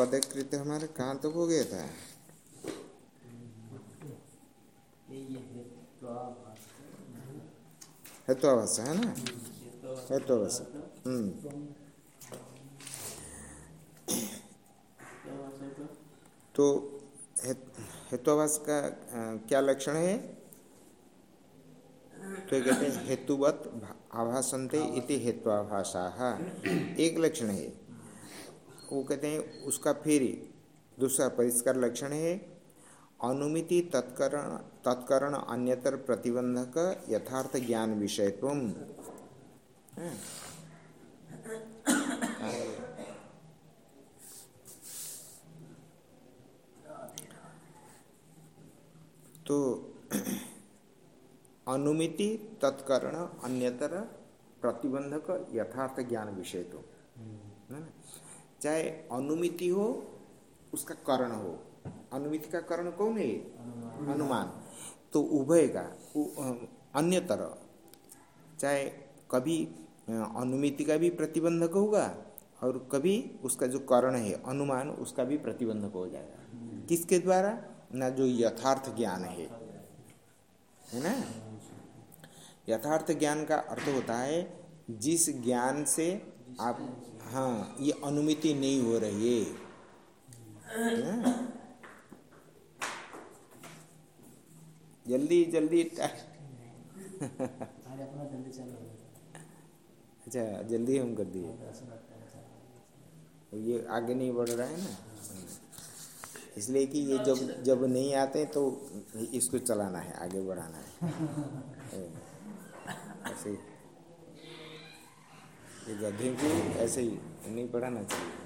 पदकृत हमारे कहाँ तक हो गया था? हेत्वाभाषा है ना? हेत्वाभाषा हम्म। तो हेत्वाभाष का क्या लक्षण है? तो कहते हैं, हेतुवत आभासंते इति हेत्वाभाषा एक लक्षण है। वो कहते हैं, उसका फिर दूसरा परिष्कार लक्षण है। अनुमिति तत्करण तत्करण अन्यतर प्रतिबंधक यथार्थ ज्ञान विषयत्व तो अनुमिति तत्करण अन्यतर प्रतिबंधक यथार्थ ज्ञान विषय तो चाहे अनुमिति हो, उसका करण हो। अनुमिति का करण कौन है? अनुमान तो उभय का अन्यतर। चाहे कभी अनुमिति का भी प्रतिबंधक होगा, और कभी उसका जो करण है अनुमान उसका भी प्रतिबंधक हो जाएगा। किसके द्वारा? ना जो यथार्थ ज्ञान है। है ना? यथार्थ ज्ञान का अर्थ होता है, जिस ज्ञान से आप हाँ ये अनुमिति नहीं हो रही है। जल्दी जल्दी अच्छा जल्दी हम कर दिए। ये आगे नहीं बढ़ रहा है ना? इसलिए कि ये जब जब नहीं आते तो इसको चलाना है आगे बढ़ाना है। ऐसे ये गधे को ऐसे ही नहीं पढ़ाना चाहिए।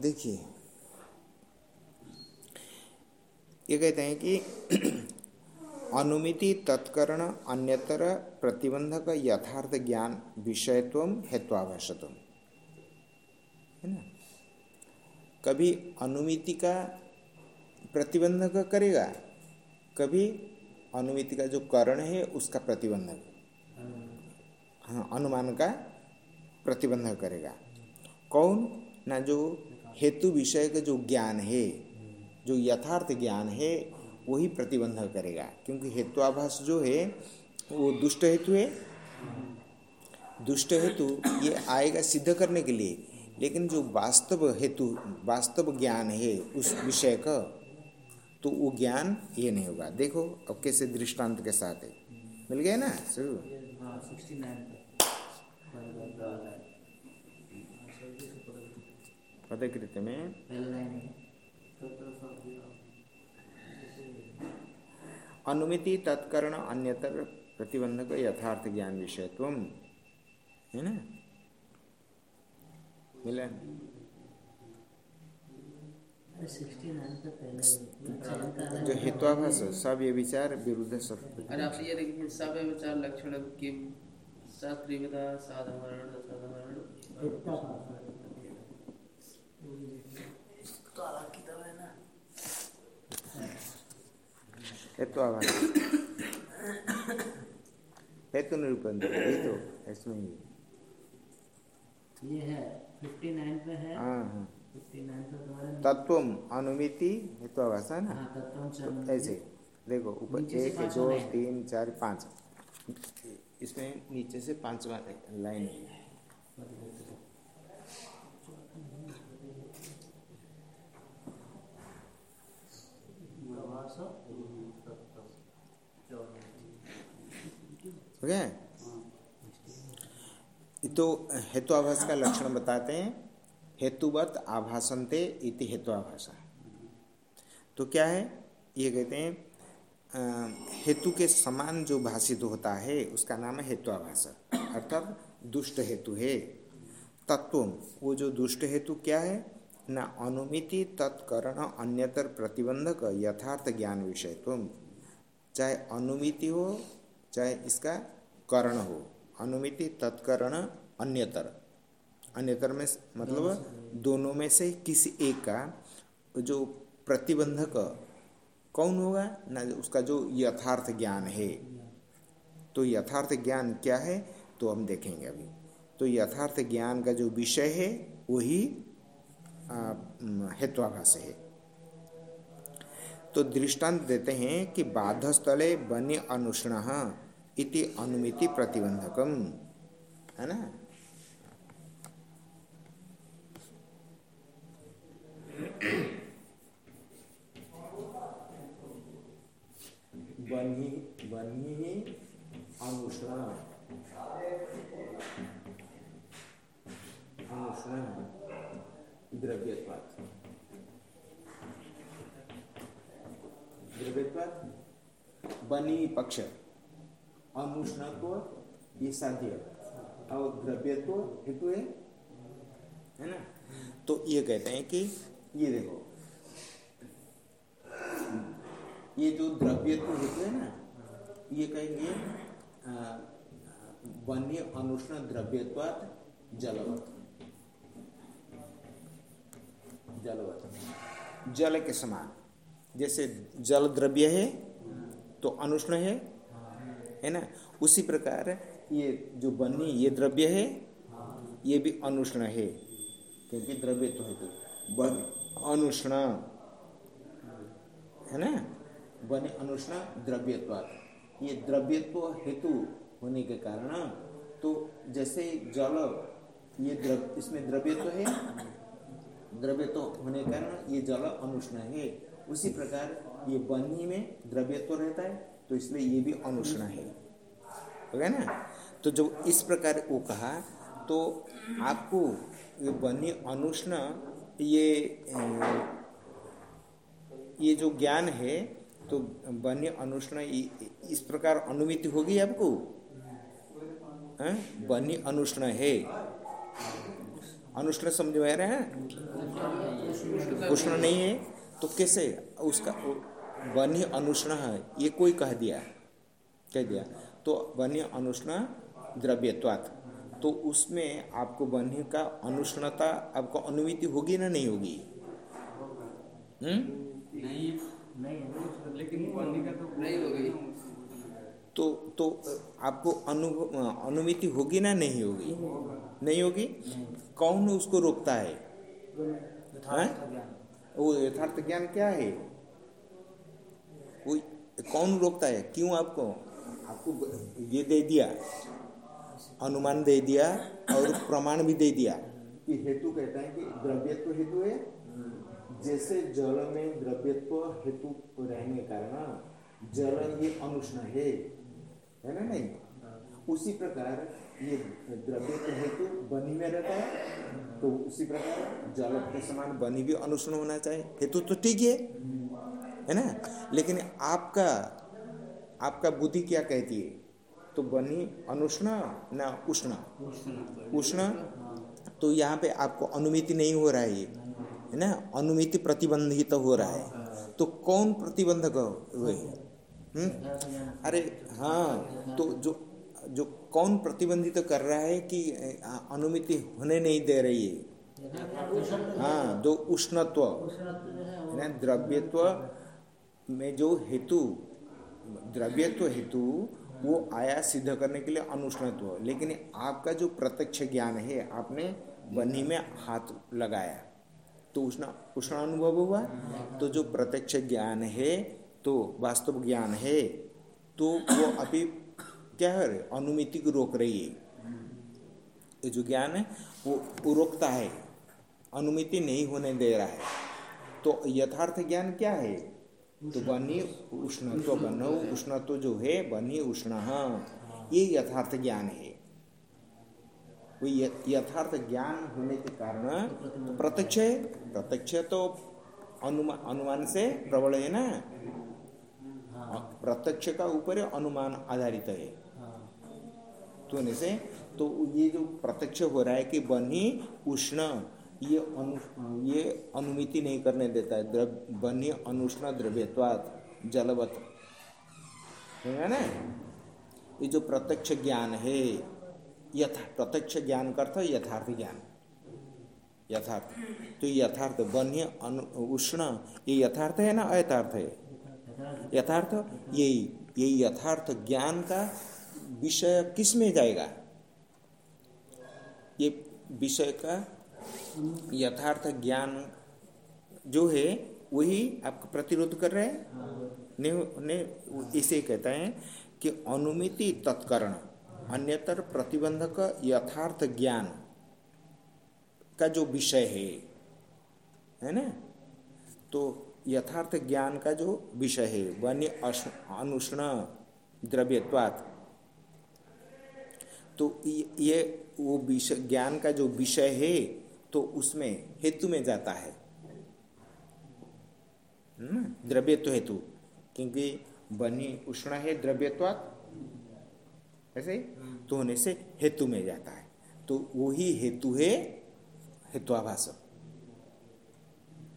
देखिए, ये कहते हैं कि अनुमिति तत्करण अन्यतर प्रतिबंधक यथार्थ ज्ञान विषयत्व हेत्वाभाषत्व है ना? कभी अनुमिति का प्रतिबंधक करेगा, कभी अनुमिति का जो करण है उसका प्रतिबंधक। हाँ अनुमान का प्रतिबंधक करेगा। कौन? ना जो हेतु विषय का जो ज्ञान है, जो यथार्थ ज्ञान है, वही प्रतिबंध करेगा। क्योंकि हेतुआभास जो है, वो दुष्ट हेतु है। दुष्ट हेतु ये आएगा सिद्ध करने के लिए। लेकिन जो वास्तव हेतु वास्तव ज्ञान है उस विषय का तो वो ज्ञान ये नहीं होगा। देखो अब कैसे दृष्टांत के साथ है। मिल गया ना? शुरू? पदकृत में। अनुमिति तत्कर्ण अन्यतर प्रतिबंधक यथार्थ ज्ञान विषयत्व है ना? मिला जो हित्वाभास सब ये विचार विरुद्ध सब अरे आप ये देखिए सब विचार लक्षण किम सत्रिविधा साधारण साधारण हेतु आभार हेतु निरूपण ये तो इसमें ही। ये है 59 पे है। 59 पे तुम्हारे तत्व अनुमिति हेतु आभास है ना? हाँ तो ऐसे देखो ऊपर एक दो तीन चार पाँच। इसमें नीचे से पांचवा लाइन है। हो गया? तो हेतु आभास का लक्षण बताते हैं। हेतुवत आभासंते इति हेतु आभाषा तो क्या है? ये कहते हैं हेतु के समान जो भाषित होता है, उसका नाम है हेतु आभाषा अर्थात दुष्ट हेतु है। तत्व वो जो दुष्ट हेतु क्या है? न अनुमिति तत्करण अन्यतर प्रतिबंधक यथार्थ ज्ञान विषय तुम चाहे अनुमिति हो, चाहे इसका करण हो। अनुमिति तत्करण अन्यतर। अन्यतर में मतलब दोनों में से किसी एक का जो प्रतिबंधक कौन होगा? ना उसका जो यथार्थ ज्ञान है। तो यथार्थ ज्ञान क्या है? तो हम देखेंगे अभी। तो यथार्थ ज्ञान का जो विषय है वही हेत्वाभाष है। तो दृष्टांत देते हैं कि बाधस्थले बन्य अनुष्ण इति अनुमिति प्रतिबंधकम। है ना? अनुष्ण अनुष्ण द्रव्यत्वात्। द्रव्यत्वात्, बनी पक्ष। ये साध्य और द्रव्यत्व हेतु है है ना? तो ये कहते हैं कि ये देखो। ये जो द्रव्यत्व होते है ना, ये कहेंगे वन्य अनुष्ण द्रव्यत्वात जलवत। जलवत। जल के समान। जैसे जल द्रव्य है तो अनुष्ण है है ना? उसी प्रकार ये जो बनी ये द्रव्य है, ये भी अनुष्ण है, क्योंकि द्रव्य तो है। तो अनुष्ण। है ना? बने अनुष्ण द्रव्यत्व ये द्रव्यत्व हेतु होने के कारण तो जैसे जल, ये द्रव, इसमें द्रव्य तो है? द्रव्य तो होने के कारण ये जल अनुष्ण है। उसी प्रकार ये बनी में द्रव्य तो रहता है तो इसलिए ये भी अनुष्ण है। हो गया ना? तो जब इस प्रकार वो कहा तो आपको ये बनी अनुष्ण ये ये जो ज्ञान है तो वन्य अनुष्ण इस प्रकार अनुमिति होगी आपको? वन्य अनुष्ण है। अनुष्ण समझ में रहे हैं? उष्ण नहीं है? तो कैसे? उसका वन्य अनुष्ण है। ये कोई कह दिया? कह दिया। तो वन्य अनुष्ण द्रव्यत्वात्। तो उसमें आपको बनने का अनुष्णता आपको अनुमिति होगी ना नहीं होगी? हम्म? नहीं नहीं तो नहीं होगी। तो तो आपको अनु अनुमिति होगी ना नहीं होगी? नहीं होगी? कौन उसको रोकता है? वो यथार्थ ज्ञान क्या है? वो कौन रोकता है? क्यों आपको? आपको ये दे दिया। अनुमान दे दिया और प्रमाण भी दे दिया। कि हेतु कहता है कि द्रव्यत्व हेतु है। जैसे जल में द्रव्यत्व हेतु रहने कारण, जल ये अनुष्ण है। है ना नहीं? उसी प्रकार ये द्रव्य के हेतु बनी में रहता है तो उसी प्रकार जल के समान बनी भी अनुष्ण होना चाहिए। हेतु तो ठीक है। है ना? लेकिन आपका आपका बुद्धि क्या कहती है? तो बनी अनुष्ण ना उष्ण। उष्ण तो यहाँ पे आपको अनुमिति नहीं हो रहा है है ना? अनुमिति प्रतिबंधित तो हो रहा है। तो कौन प्रतिबंधक वही हम्म? अरे हाँ तो जो जो कौन प्रतिबंधित तो कर रहा है कि अनुमिति होने नहीं दे रही है? हाँ जो उष्णत्व द्रव्यत्व में जो हेतु द्रव्यत्व हेतु वो आया सिद्ध करने के लिए अनुष्णत्व लेकिन आपका जो प्रत्यक्ष ज्ञान है, आपने बनी में हाथ लगाया। तो उष्ण उष्ण अनुभव हुआ? तो जो प्रत्यक्ष ज्ञान है तो वास्तव ज्ञान है तो वो अभी क्या है अनुमिति को रोक रही है। ये जो ज्ञान है वो रोकता है। अनुमिति नहीं होने दे रहा है। तो यथार्थ ज्ञान क्या है? तो बनी उष्ण तो बनो, उष्ण तो जो है, बनी उष्ण। ये यथार्थ ज्ञान है। वो यथार्थ ज्ञान होने के कारण प्रत्यक्ष है प्रत्यक्ष तो अनुमान अनुमान से प्रबल है ना? प्रत्यक्ष का ऊपर अनुमान आधारित है। तो से तो ये जो प्रत्यक्ष हो रहा है कि बनी उष्ण ये अनु, ये अनुमिति नहीं करने देता है। द्रव बनी अनुष्ण द्रव्यत्वात जलवत। है ना ये जो प्रत्यक्ष ज्ञान है, यथा, प्रत्यक्ष ज्ञान का अर्थ यथार्थ ज्ञान। यथार्थ। तो यथार्थ बन्य उष्ण, ये यथार्थ है ना अयथार्थ है? यथार्थ। यही यही यथार्थ ज्ञान का विषय किसमें जाएगा? ये विषय का यथार्थ ज्ञान जो है वही आपका प्रतिरोध कर रहे हैं? ने, ने इसे कहते हैं कि अनुमिति तत्कर्ण अन्यतर प्रतिबंधक यथार्थ ज्ञान का जो विषय है है ना? तो यथार्थ ज्ञान का जो विषय है वन्य अनुष्ण द्रव्यत्वात्। तो ये वो विषय ज्ञान का जो विषय है तो उसमें हेतु में जाता है। द्रव्य तो हेतु। क्योंकि बनी उष्ण है द्रव्यत्वात, ऐसे तो होने से हेतु में जाता है। तो वही हेतु है हेत्वाभाष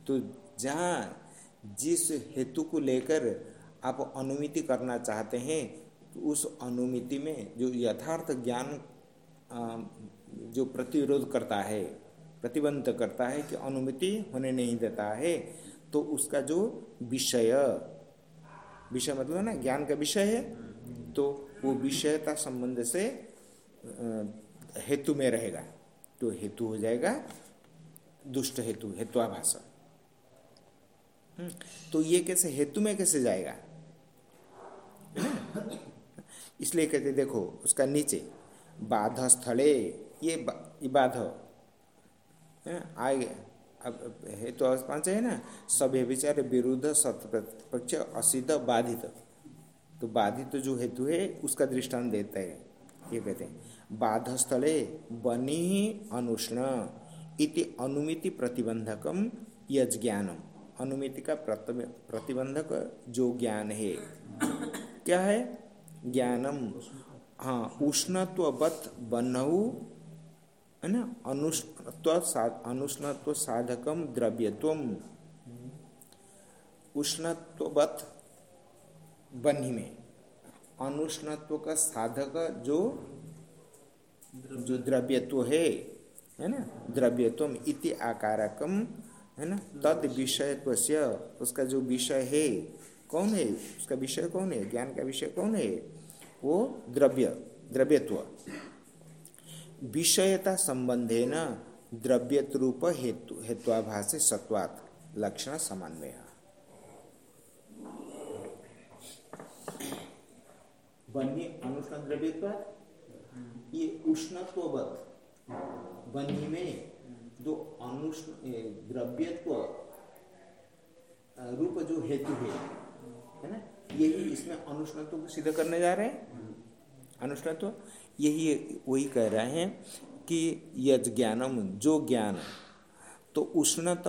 तो जहाँ जिस हेतु को लेकर आप अनुमिति करना चाहते हैं तो उस अनुमिति में जो यथार्थ ज्ञान जो प्रतिरोध करता है प्रतिबंध करता है कि अनुमति होने नहीं देता है। तो उसका जो विषय विषय मतलब है ना ज्ञान का विषय है तो वो विषयता संबंध से हेतु में रहेगा। तो हेतु हो जाएगा दुष्ट हेतु हेत्वाभाषा हम्म, तो ये कैसे हेतु में कैसे जाएगा? इसलिए कहते देखो उसका नीचे बाध स्थले ये बाध। आए अब हेतु तो पाँच है ना सभी विचार विरुद्ध सत्पक्ष असिद्ध बाधित। तो बाधित जो हेतु है, उसका दृष्टांत देता है। ये कहते हैं बाध स्थले बनी अनुष्ण इति अनुमिति प्रतिबंधकम यज ज्ञानम अनुमिति का प्रतिबंधक जो ज्ञान है, क्या है? ज्ञानम। हाँ उष्णत्वत बनऊ है ना? अनुष्णत्व अनुष्णत्व साधकम द्रव्यत्व। उष्णत्वत बन्ही में अनुष्णत्व का साधक जो जो द्रव्यत्व है है ना? द्रव्यत्व इति आकारकम है ना? तद विषयत्व उसका जो विषय है, कौन है? उसका विषय कौन है? ज्ञान का विषय कौन है? वो द्रव्य, द्रव्यत्व। विषयता संबंधे न द्रव्यत रूप हेतु हेत्वाभाषे सत्वात, लक्षण समन्वय। बन्ही अनुष्ण द्रव्यत्वात ये उष्णत्ववत, बन्ही में जो अनुष्ण द्रव्यत्व रूप जो हेतु है है ना? यही इसमें अनुष्णत्व को सिद्ध करने जा रहे हैं? अनुष्णत्व? यही वही कह रहे हैं कि यज ज्ञानम जो ज्ञान तो उष्णत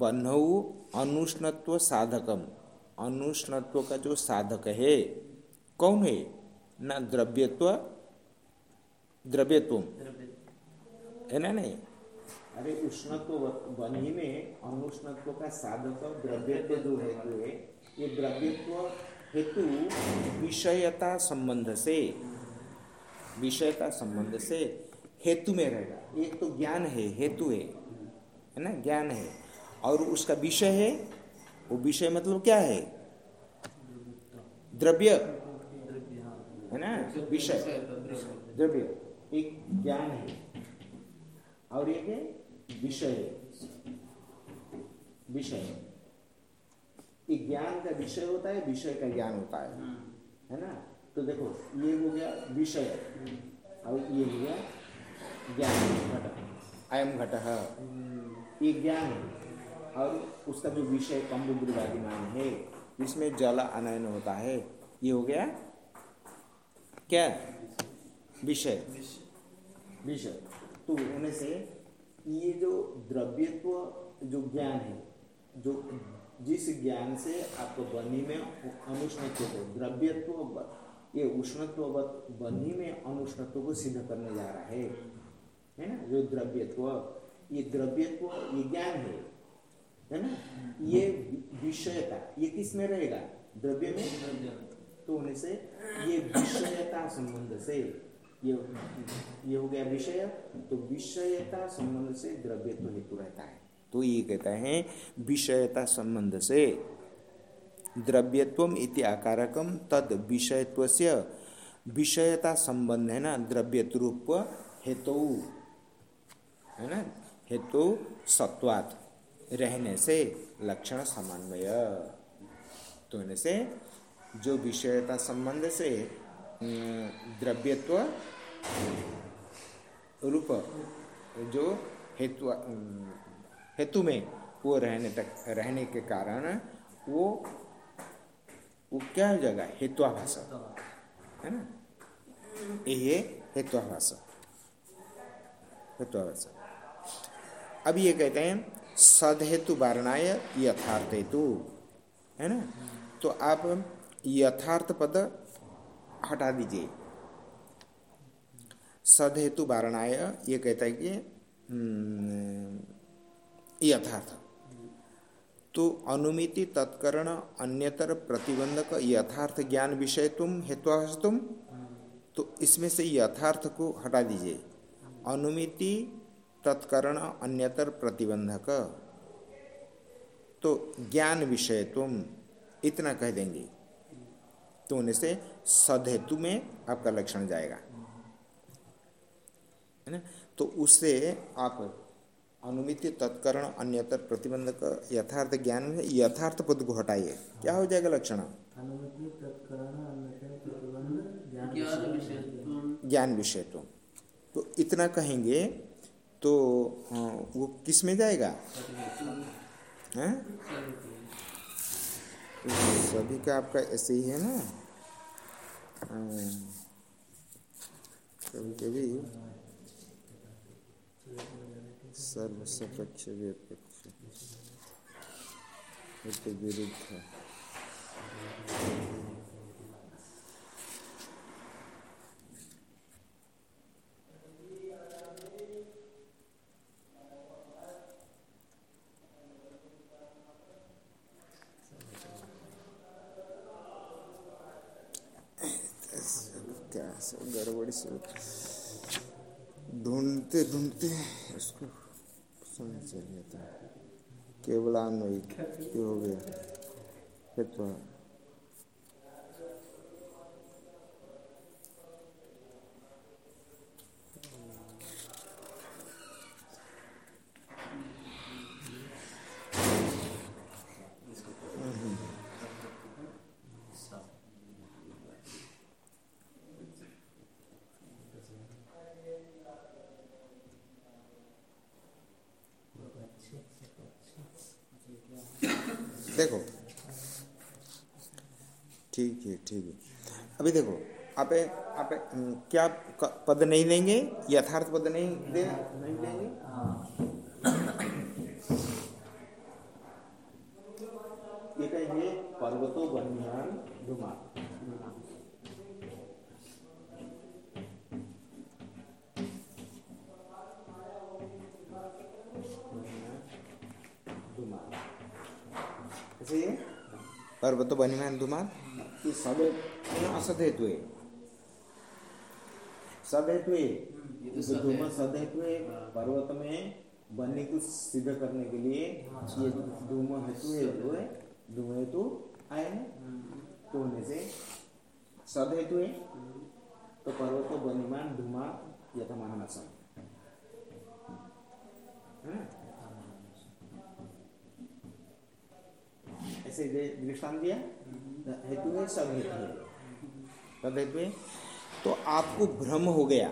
बन्हु अनुष्णत्व साधकम। अनुष्णत्व का जो साधक है कौन है? ना द्रव्यत्व द्रव्यत्व। है ना नहीं? अरे उष्णत्व बनी में अनुष्णत्व का साधक द्रव्यत्व जो हेतु है। ये द्रव्यत्व हेतु विषयता संबंध से विषय का संबंध से हेतु में रहेगा। एक तो ज्ञान है, हेतु है है ना? ज्ञान है। और उसका विषय है, वो विषय मतलब क्या है? द्रव्य, है ना? विषय, द्रव्य, एक ज्ञान है। और एक है विषय विषय एक ज्ञान का विषय होता है, विषय का ज्ञान होता है। है ना? तो देखो, ये हो गया विषय। और ये हो गया ज्ञान घट अयम घट। ये ज्ञान है। और उसका जो विषय कम्बुद्रिवादिमान है, इसमें जल अनयन होता है। ये हो गया क्या? विषय। विषय। तो होने से ये जो द्रव्यत्व, जो ज्ञान है, जो जिस ज्ञान से आपको बनी में अनुष्णत्व हो, द्रव्यत्व ये उष्णत्व बंधी में अनुष्णत्व को सिद्ध करने जा रहा है। है ना? जो द्रव्यत्व, ये द्रव्यत्व ये ज्ञान है। है ना? ये विषयता, ये किसमें रहेगा? द्रव्य में? तो होने से ये विषयता संबंध से, ये ये हो गया विषय तो विषयता संबंध से द्रव्यत्व हेतु रहता है। तो ये कहता है विषयता संबंध से द्रव्यत्व इति आकारकम तद विषयत्व से विषयता संबंध है ना द्रव्य रूप हेतु, है ना? हेतु सत्वात। रहने से लक्षण समन्वय तो से जो विषयता संबंध से द्रव्यत्व रूप, जो हेतु हेतु में वो रहने तक, रहने के कारण वो वो क्या हो जाएगा हेत्वाभाष है ना? ये हेत्वाभाष हेत्वाभाष अब ये कहते हैं सदहेतु वारणाय यथार्थ हेतु है ना? तो आप यथार्थ पद हटा दीजिए। सदहेतु वारणाय ये कहता है कि हम्म, यथार्थ। तो अनुमिति तत्करण अन्यतर प्रतिबंधक यथार्थ ज्ञान विषय तुम हेतु तो इसमें से यथार्थ को हटा दीजिए। अनुमिति तत्करण अन्यतर प्रतिबंधक। तो ज्ञान विषय तुम, इतना कह देंगे। तो उन्हें से सदहेतु में आपका लक्षण जाएगा। है ना? तो उससे आप अनुमित तत्करण अन्यतर प्रतिबंधक यथार्थ ज्ञान में यथार्थ पद को हटाइए। क्या हो जाएगा लक्षण? ज्ञान विषय। तो तो इतना कहेंगे तो वो किसमें जाएगा? है? सभी का आपका ऐसे ही है ना? कभी कभी सर्वसपक्ष व्यपक्ष विरुद्ध गड़बड़ी से ढूंढते ढूंढते उसको समझ चल जाता केवल अन्वयी हो गया। फिर तो ठीक है ठीक है। अभी देखो, आप आप क्या पद नहीं देंगे यथार्थ पद नहीं दे नहीं देंगे ये कहेंगे पर्वतो बनियान धुमा पर्वत बनिमान धुमान कि सब असद हेतु है सद हेतु है धूम सद हेतु है पर्वत में बनने को सिद्ध करने के लिए ये धूम हेतु हेतु है धूम हेतु आए हैं तो होने से सद हेतु है तो पर्वत बनिमान धुमा यथा महानसम ऐसे दृष्टान दिया हेतु है सब हेतु है। तद हेतु तो आपको भ्रम हो गया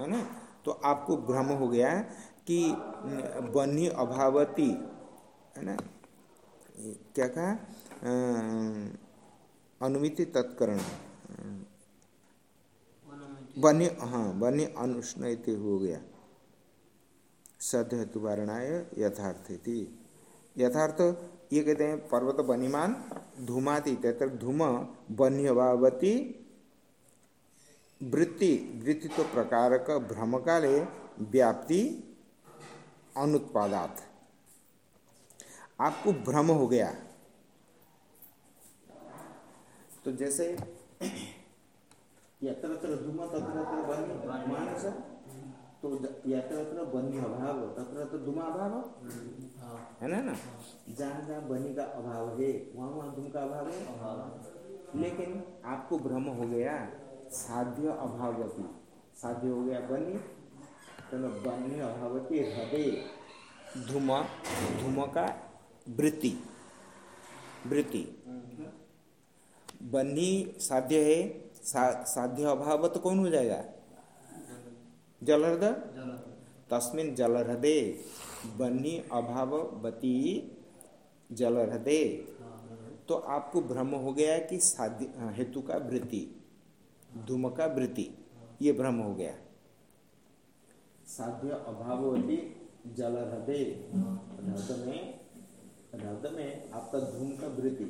है ना? तो आपको भ्रम हो गया कि बन्ही अभावती है ना? क्या कहा? अनुमिति तत्करण। बन्ही हाँ बन्ही अनुष्ण हो गया। सद हेतु वारणाय यथार्थ थी यथार्थ ये कहते हैं पर्वत बनिमान, धूमाती तत्र धूम बन्यवावती, वृत्ति वृत्ति तो प्रकार का भ्रम काले व्याप्ति अनुत्पादात। आपको भ्रम हो गया। तो जैसे यत्र धूम तत्र तो यत्र बन्ही अभाव तत्र तत्र धूम अभाव है ना? ना जहाँ जहाँ बनी का अभाव है वहाँ वहाँ धूम का अभाव है? लेकिन आपको भ्रम हो गया साध्य अभावती साध्य हो गया बनी तो बनी अभावती हृदय धूम धूम का वृत्ति। वृत्ति। बन्ही साध्य है सा, साध्य अभाव तो कौन हो जाएगा? जलहृद तस्मिन जलहृदय बन्ही अभावती जलहृदय तो आपको भ्रम हो गया कि साध्य, हेतु का वृत्ति, धूम का वृत्ति, ये भ्रम हो गया। साध्य अभावती जल हृदय हृदय में हृदय में आपका धूम का वृत्ति,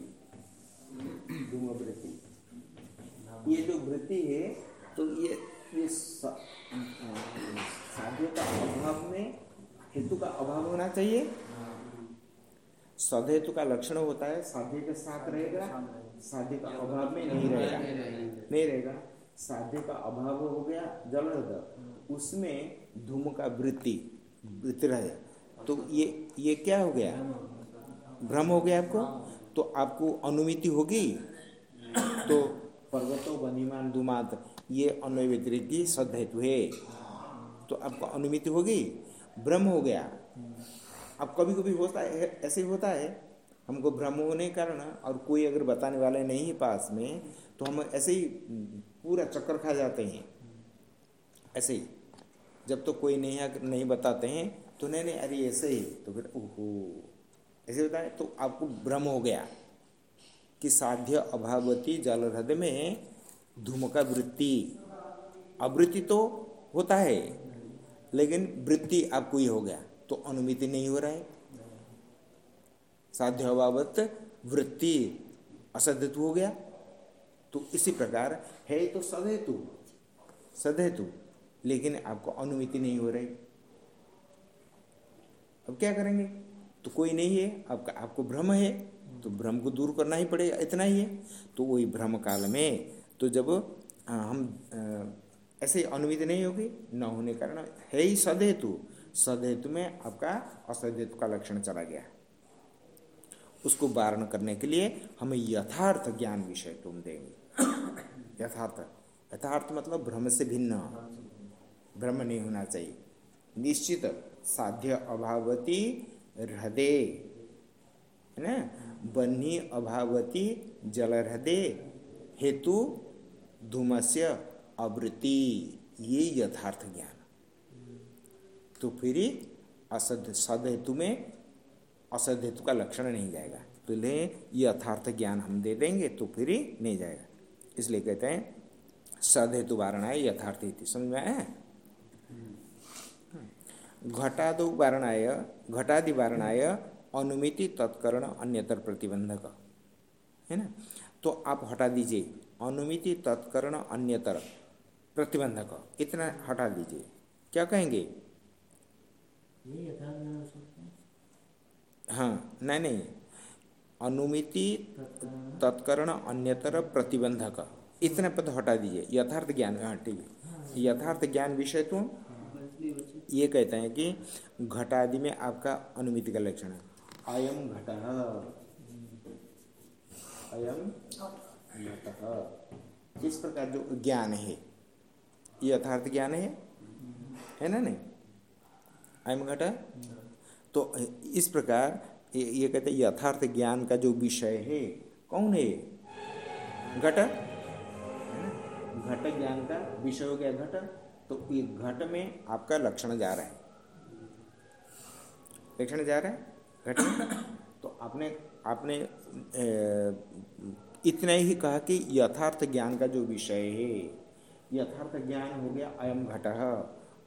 धूम वृत्ति। ये जो वृत्ति है तो ये ये साध्य का अभाव में हेतु का अभाव होना चाहिए। सदहेतु का लक्षण होता है, साध्य के साथ रहेगा, साध्य का अभाव में नहीं रहेगा। नहीं रहेगा। साध्य का अभाव हो गया जल उसमें धूम का वृत्ति वृत्ति रहे। तो ये ये क्या हो गया? भ्रम हो गया आपको? तो आपको अनुमिति होगी? तो पर्वतो बनीमान दुमात ये अन्वय व्यतिरिक की सदहेतु है। तो आपको अनुमिति होगी, भ्रम हो गया। अब कभी कभी होता है, ऐसे होता है। हमको भ्रम होने के कारण और कोई अगर बताने वाले नहीं है पास में तो हम ऐसे ही, पूरा चक्कर खा जाते हैं। ऐसे ही। जब तो कोई नहीं नहीं बताते हैं तो नहीं नहीं, अरे ऐसे ही। तो फिर, ओहो। ऐसे होता है तो आपको भ्रम हो गया कि साध्य अभावती जल हृदय में धूम का वृत्ति। अवृत्ति तो होता है, लेकिन वृत्ति आपको ही हो गया तो अनुमिति नहीं हो रहा है। साध्य अभावत वृत्ति असध्यतु हो गया तो इसी प्रकार है तो सदहेतु सदहेतु लेकिन आपको अनुमिति नहीं हो रही। अब क्या करेंगे? तो कोई नहीं है, आपका, आपको भ्रम है तो भ्रम को दूर करना ही पड़ेगा, इतना ही है। तो वही भ्रम काल में तो जब हम ऐसे अनुमिति नहीं होगी, न होने के कारण है ही सदहेतु सदहेतु में आपका असदहेतु का लक्षण चला गया। उसको वारण करने के लिए हमें यथार्थ ज्ञान विषय तुम देंगे। यथार्थ। यथार्थ मतलब भ्रम से भिन्न। भ्रम नहीं होना चाहिए। निश्चित साध्य अभावती हृदय। है ना? बन्ही अभावती जल हृदय। हेतु धूमस्य आवृत्ति, ये यथार्थ ज्ञान। तो फिर असद सद हेतु में असद हेतु का लक्षण नहीं जाएगा। तो ले यथार्थ ज्ञान हम दे देंगे तो फिर नहीं जाएगा। इसलिए कहते हैं सद हेतु वारणा यथार्थ समझ में आया? घटादो वारणाय, घटादि वारणाय अनुमिति तत्करण अन्यतर प्रतिबंधक। है ना? तो आप हटा दीजिए। अनुमिति तत्करण अन्यतर। प्रतिबंधक इतना हटा दीजिए। क्या कहेंगे? हाँ। नहीं नहीं। अनुमिति तत्करण अन्यतर प्रतिबंधक। इतना पद हटा दीजिए। यथार्थ ज्ञान हाँ ठीक है। यथार्थ ज्ञान विषय तो ये कहते हैं कि घटादि में आपका अनुमिति का लक्षण है। अयम घट। अयम इस प्रकार जो ज्ञान है, ये यथार्थ ज्ञान है? है ना नहीं? अयम घट तो इस प्रकार ये कहते हैं यथार्थ ज्ञान का जो विषय है, कौन है? घट घट ज्ञान का विषय हो गया घट तो ये घट में आपका लक्षण जा रहा है। लक्षण जा रहा है? घट में? तो आपने आपने इतना ही कहा कि यथार्थ ज्ञान का जो विषय है, यथार्थ ज्ञान हो गया अयम घट।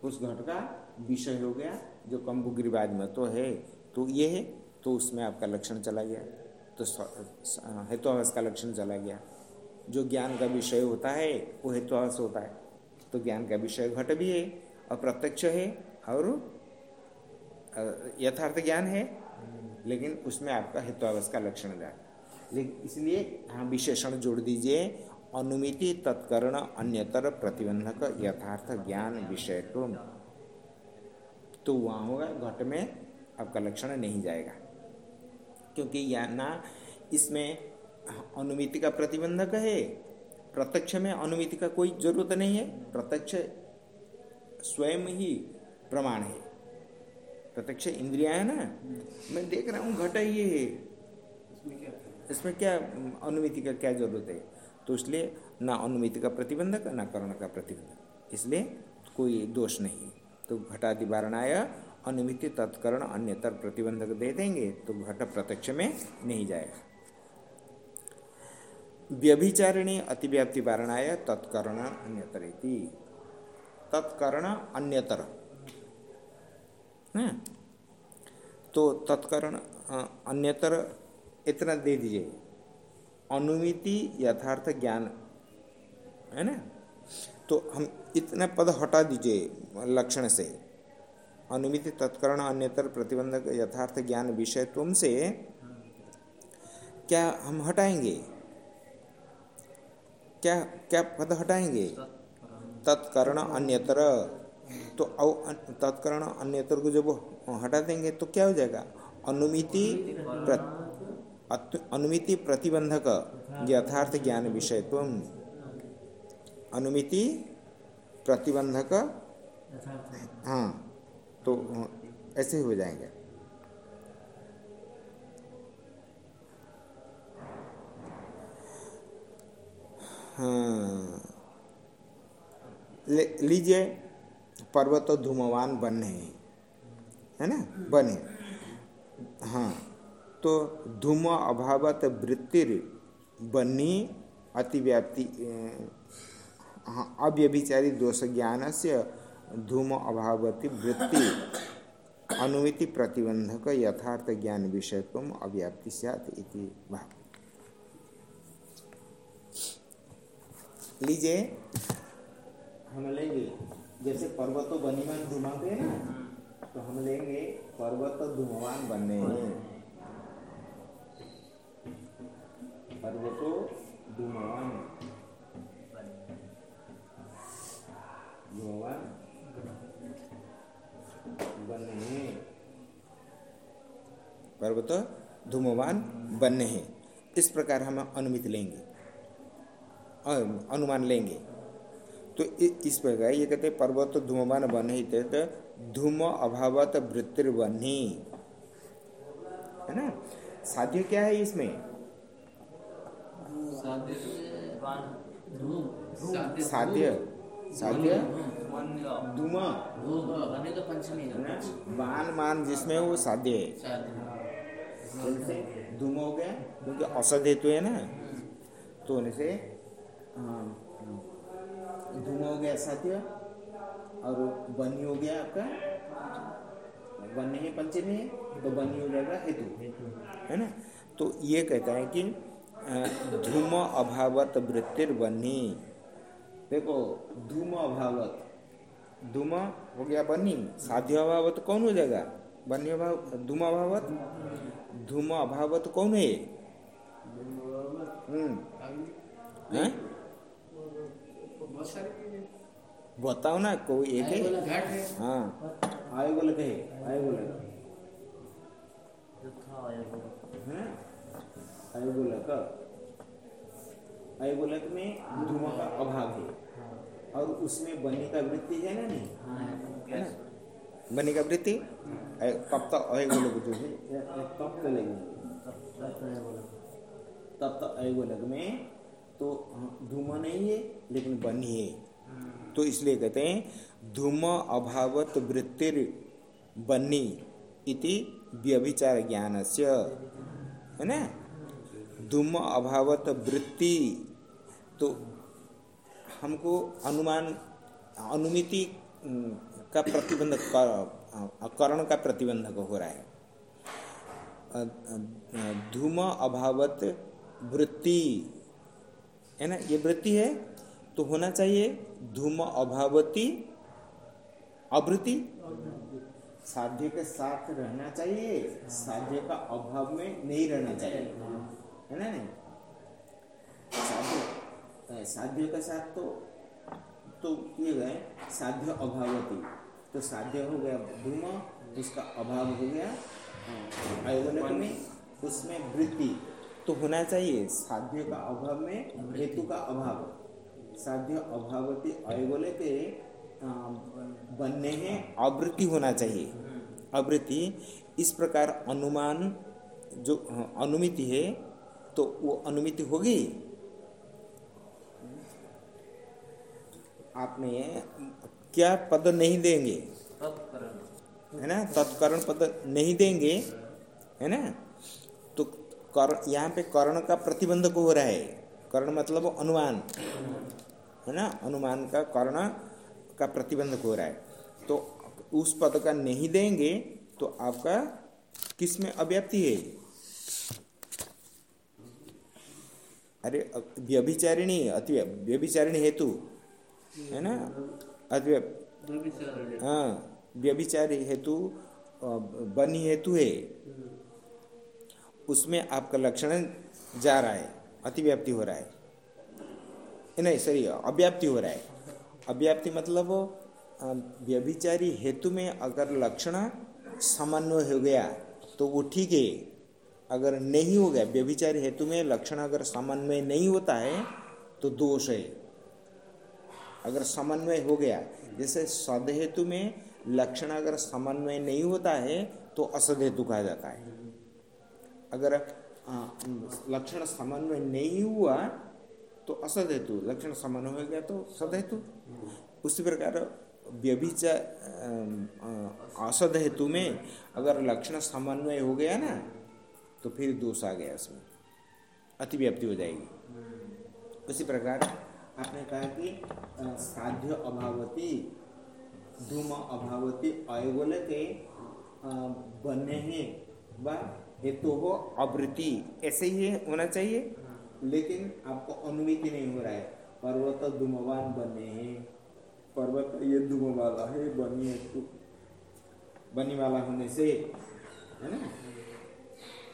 उस घट का विषय हो गया, जो कम्बु गिरिवाज में तो है तो ये है तो उसमें आपका लक्षण चला गया। तो हेतुआवास का लक्षण चला गया। जो ज्ञान का विषय होता है, वो हेतुआवास होता है। तो ज्ञान का विषय घट भी है और प्रत्यक्ष है, और यथार्थ ज्ञान है, लेकिन उसमें आपका हित्वावस का लक्षण जाए इसलिए हाँ विशेषण जोड़ दीजिए। अनुमिति, तत्करण, अन्यतर, प्रतिबंधक, यथार्थ, ज्ञान, विषय तो वहाँ होगा, घट में आपका लक्षण नहीं जाएगा। क्योंकि या ना, इसमें अनुमिति का प्रतिबंधक है, प्रत्यक्ष में अनुमिति का कोई ज़रूरत नहीं है, प्रत्यक्ष स्वयं ही प्रमाण है। प्रत्यक्ष इंद्रिया है ना? मैं देख रहा हूँ, घट ये है। इसमें क्या अनुमिति का क्या ज़रूरत है? तो इसलिए ना अनुमिति का प्रतिबंधक, ना करण का प्रतिबंधक। इसलिए कोई दोष नहीं। तो घटादि वारणाय अनुमिति, तत्करण, अन्यतर प्रतिबंधक दे देंगे तो घट प्रत्यक्ष में नहीं जाएगा। व्यभिचारिणी अतिव्याप्ति वारणाय तत्करण, अन्यतर तत्करण, अन्यतर। तो तत्करण अन्यतर इतना दे दीजिए। अनुमिति यथार्थ ज्ञान, है ना? तो हम इतना पद हटा दीजिए लक्षण से। अनुमिति तत्कर्ण अन्यतर प्रतिबंधक यथार्थ ज्ञान विषय तुम से, क्या हम हटाएँगे? क्या क्या पद हटाएँगे? तत्कर्ण अन्यतर। तो तत्कर्ण अन्यतर को जब हटा देंगे तो क्या हो जाएगा? अनुमिति अनुमिति प्रतिबंधक यथार्थ ज्ञान विषयत्व। अनुमिति प्रतिबंधक हाँ तो ऐसे हो जाएँगे। हाँ लीजिए, पर्वत धूमवान बने है ना? बने हाँ। तो धूम अभावत वृत्तिर बनी अतिव्याप्ति हाँ अव्यभिचारी दोष ज्ञान से धूम अभावती वृत्ति अनुमिति प्रतिबंधक यथार्थ ज्ञान विषयत्व अव्याप्ति सैत भाव लीजिए। हम लेंगे। जैसे पर्वतो बनीमान घुमाते हैं तो हम लेंगे पर्वत धूमवान बनने। हैं पर्वतो धूमवान धूमवान बने पर्वत धूमवान बनने हैं इस प्रकार हम अनुमित लेंगे अनुमान लेंगे तो इस प्रकार ये कहते पर्वत धूमवान बने तो धूम अभावत वृत्तिर्वन्ही है ना साध्य क्या है इसमें साध्य साध्य धुमा तो पंचमी बान मान जिसमें वो साध्य है। जैसे धूम हो गया क्योंकि औसत हेतु है ना। तो होने से धूम हो गया साध्य और बनी हो गया आपका बनी है पंचमी है तो बनी हो जाएगा हेतु। है ना? तो ये कहता है कि धूम अभावत वृत्तिर बनी देखो धूम अभावत धूम हो गया बनी साध्य अभावत कौन हो जाएगा? बनी अभाव धूम अभावत धूम अभावत कौन है? हम्म। बताओ ना कोई एक है? हाँ। आय बोले कहे आय बोले अयगोलक अयगोलक में धुआँ का अभाव है। और उसमें बनी का वृत्ति है ना नहीं? बनी का वृत्ति? तब तक अयगोलक जो है तब चलेगी तब तक अयगोलक में तो धूमा नहीं है लेकिन बनी है। तो इसलिए कहते हैं धूम अभावत वृत्तिर बनी इति व्यभिचार ज्ञान से है ना? धूम अभावत वृत्ति तो हमको अनुमान, अनुमिति का प्रतिबंधक करण का प्रतिबंधक हो रहा है। धूम अभावत वृत्ति, है ना? ये वृत्ति है तो होना चाहिए धूम अभावती अवृत्ति। साध्य के साथ रहना चाहिए, साध्य का अभाव में नहीं रहना चाहिए। है ना नहीं? साध्य साध्य के साथ तो तो किए गए साध्य अभावती। तो साध्य हो गया धूम उसका अभाव हो गया अयोगलक में, उसमें वृत्ति। तो होना चाहिए, साध्य का अभाव में हेतु का अभाव। साध्य अभावती अयोगले के बनने हैं आवृत्ति होना चाहिए। आवृत्ति, इस प्रकार अनुमान, जो अनुमिति है तो वो अनुमिति होगी। आपने क्या पद नहीं देंगे? है ना? तत्करण पद नहीं देंगे है ना? तो कर्ण यहाँ पे कर्ण का प्रतिबंधक हो रहा है। कर्ण मतलब अनुमान। है ना? अनुमान का कर्ण का प्रतिबंधक हो रहा है। तो उस पद का नहीं देंगे तो आपका किसमें अव्याप्ति है? अरे, व्यभिचारिणी अति व्यभिचारिणी हेतु, है ना? अति हाँ व्यभिचारी हेतु बनी हेतु है। उसमें आपका लक्षण जा रहा है, अतिव्याप्ति हो रहा है। नहीं सही अव्याप्ति हो रहा है। अव्याप्ति मतलब व्यभिचारी हेतु में अगर लक्षण समन्वय हो गया तो वो ठीक है। अगर नहीं हो गया, व्यभिचारी हेतु में, लक्षण अगर समन्वय नहीं होता है तो दोष है। अगर समन्वय हो गया, जैसे सद हेतु में लक्षण अगर समन्वय नहीं होता है तो असद हेतु कहा जाता है। अगर लक्षण समन्वय नहीं हुआ तो असद हेतु लक्षण समन्वय हो गया तो सद हेतु उसी प्रकार व्यभिचार असद हेतु में अगर लक्षण समन्वय हो गया ना तो फिर दोष आ गया उसमें। अतिव्याप्ति हो जाएगी। उसी प्रकार आपने कहा कि साध्य अभावती, धूम अभावती, अयोगल के बने हैं व हेतु हो आवृत्ति। ऐसे ही होना चाहिए, लेकिन आपको अनुमिति नहीं हो रहा है। पर्वत धूमवान बने हैं। पर्वत ये धूम वाला है, बनी है तो बनी वाला होने से, है ना?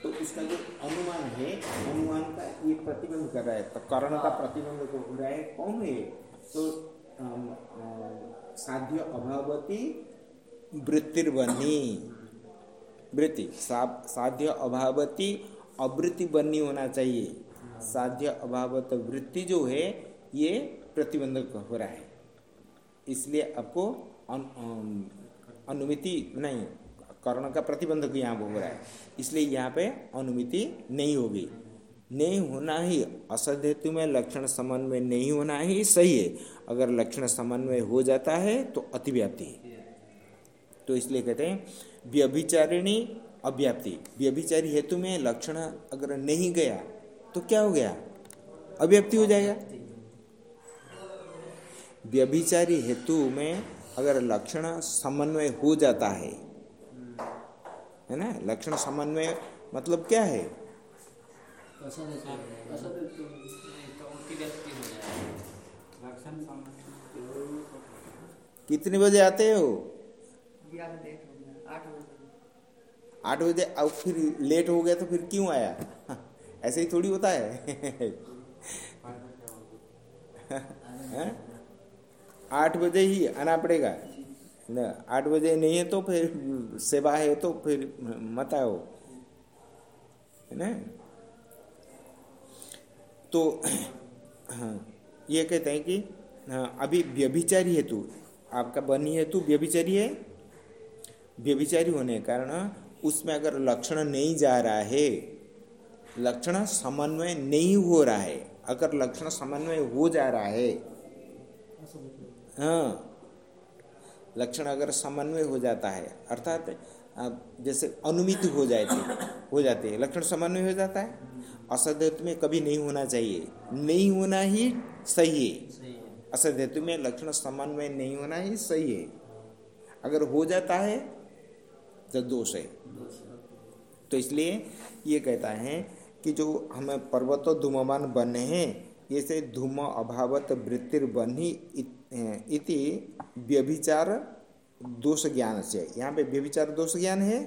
तो उसका जो अनुमान है, अनुमान का ये प्रतिबंध कर रहा है तो कर्ण का प्रतिबंध हो रहा है, कौन है? तो साध्य अभावती वृत्तिर बनी वृत्ति साध्य अभावती अवृत्ति बनी होना चाहिए। साध्य अभावत वृत्ति जो है, ये प्रतिबंधक हो रहा है। इसलिए आपको अनुमिति, नहीं कर्ण का प्रतिबंधक यहाँ हो रहा है। इसलिए यहाँ पे अनुमिति नहीं होगी। नहीं होना ही असद हेतु में, लक्षण समन्वय नहीं होना ही सही है। अगर लक्षण समन्वय हो जाता है तो अतिव्याप्ति तो इसलिए कहते हैं, व्यभिचारिणी अव्याप्ति। व्यभिचारी हेतु में लक्षण अगर नहीं गया तो क्या हो गया? अव्याप्ति हो जाएगा। व्यभिचारी हेतु में अगर लक्षण समन्वय हो जाता है है ना? लक्षण समन्वय मतलब क्या है? कितने बजे आते हो? आठ बजे। अब फिर लेट हो गया तो फिर क्यों आया? ऐसे ही थोड़ी होता है? आठ बजे ही आना पड़ेगा। आठ बजे नहीं है तो फिर सेवा है तो फिर मत आओ। है ना? तो हाँ ये कहते हैं कि हाँ, अभी व्यभिचारी हेतु आपका बनी है हेतु व्यभिचारी है? व्यभिचारी होने के कारण उसमें अगर लक्षण नहीं जा रहा है लक्षण समन्वय नहीं हो रहा है अगर लक्षण समन्वय हो जा रहा है हाँ लक्षण अगर समन्वय हो जाता है, अर्थात जैसे अनुमित हो जाती, हो जाते है, लक्षण समन्वय हो जाता है? असध्यत्व में कभी नहीं होना चाहिए। नहीं होना ही सही है। असध्यत्व में लक्षण समन्वय नहीं होना ही सही है। अगर हो जाता है तो दोष है। तो इसलिए ये कहता है कि जो हमें पर्वतो धूममान बने हैं ये से धूम अभावत वृत्तिर बनी इति व्यभिचार दोष ज्ञान से। यहाँ पे व्यभिचार दोष ज्ञान है